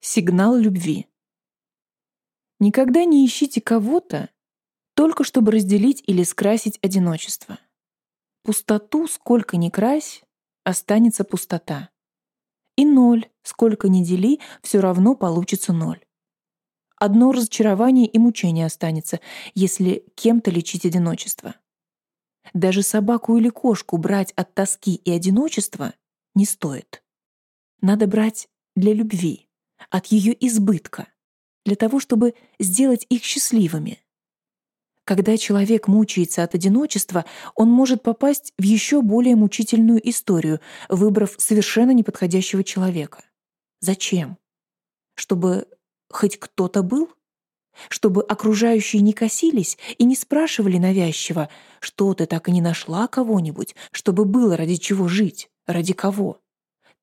Сигнал любви. Никогда не ищите кого-то, только чтобы разделить или скрасить одиночество. Пустоту, сколько ни крась, останется пустота. И ноль, сколько ни дели, все равно получится ноль. Одно разочарование и мучение останется, если кем-то лечить одиночество. Даже собаку или кошку брать от тоски и одиночества не стоит. Надо брать для любви, от ее избытка, для того, чтобы сделать их счастливыми. Когда человек мучается от одиночества, он может попасть в еще более мучительную историю, выбрав совершенно неподходящего человека. Зачем? Чтобы хоть кто-то был? Чтобы окружающие не косились и не спрашивали навязчиво, что ты так и не нашла кого-нибудь, чтобы было ради чего жить, ради кого.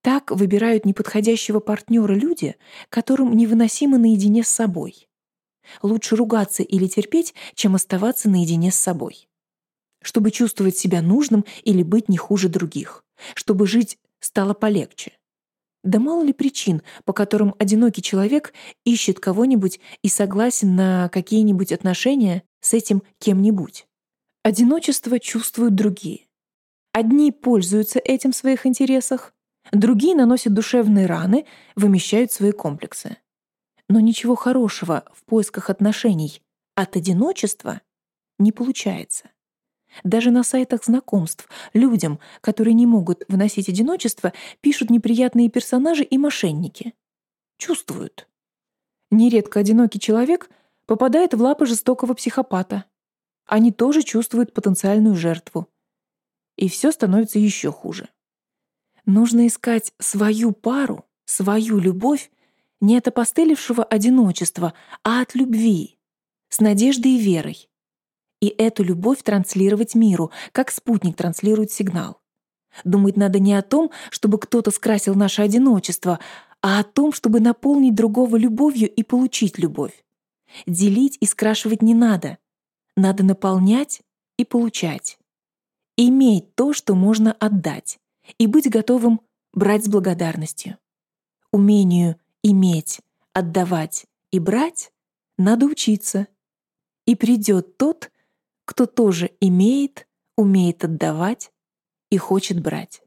Так выбирают неподходящего партнера люди, которым невыносимо наедине с собой. Лучше ругаться или терпеть, чем оставаться наедине с собой. Чтобы чувствовать себя нужным или быть не хуже других. Чтобы жить стало полегче. Да мало ли причин, по которым одинокий человек ищет кого-нибудь и согласен на какие-нибудь отношения с этим кем-нибудь. Одиночество чувствуют другие. Одни пользуются этим в своих интересах, Другие наносят душевные раны, вымещают свои комплексы. Но ничего хорошего в поисках отношений от одиночества не получается. Даже на сайтах знакомств людям, которые не могут выносить одиночество, пишут неприятные персонажи и мошенники. Чувствуют. Нередко одинокий человек попадает в лапы жестокого психопата. Они тоже чувствуют потенциальную жертву. И все становится еще хуже. Нужно искать свою пару, свою любовь не от опостылевшего одиночества, а от любви, с надеждой и верой. И эту любовь транслировать миру, как спутник транслирует сигнал. Думать надо не о том, чтобы кто-то скрасил наше одиночество, а о том, чтобы наполнить другого любовью и получить любовь. Делить и скрашивать не надо. Надо наполнять и получать. Иметь то, что можно отдать и быть готовым брать с благодарностью. Умению иметь, отдавать и брать надо учиться. И придет тот, кто тоже имеет, умеет отдавать и хочет брать.